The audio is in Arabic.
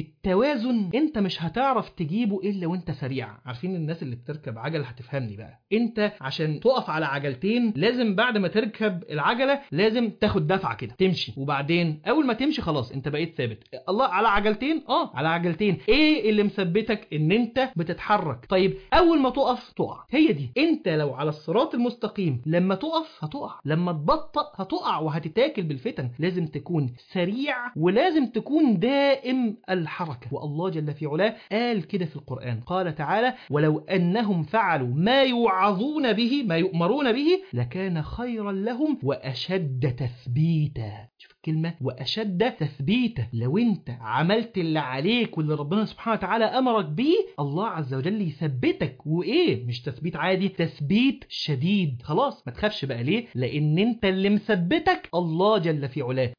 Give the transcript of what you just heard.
التوازن. انت مش هتعرف تجيبه إلا وأنت سريع. عارفين الناس اللي بتركب عجل هتفهمني بقى. انت عشان تقف على عجلتين لازم بعد ما تركب العجلة لازم تاخد دفعة كده تمشي. وبعدين أول ما تمشي خلاص انت بقيت ثابت. الله على عجلتين؟ آه على عجلتين. إيه اللي مثبتك؟ إن انت بتتحرك. طيب أول ما تقف تقع. هي دي. انت لو على الصراط المستقيم لما تقف هتقع. لما تبطأ هتقع. وهتتاكل بالفتن. لازم تكون سريع ولازم تكون دائم الحركة. الحركة. والله جل في علاه قال كده في القرآن. قال تعالى ولو أنهم فعلوا ما يوعظون به ما يؤمرون به لكان خيرا لهم وأشد تثبيتا. شوف الكلمة وأشد تثبيتا. لو أنت عملت اللي عليك واللي ربنا سبحانه وتعالى أمرك به الله عز وجل يثبتك. وإيه؟ مش تثبيت عادي تثبيت شديد. خلاص ما تخافش بقى. ليه؟ لأن أنت اللي مثبتك. الله جل في علاه.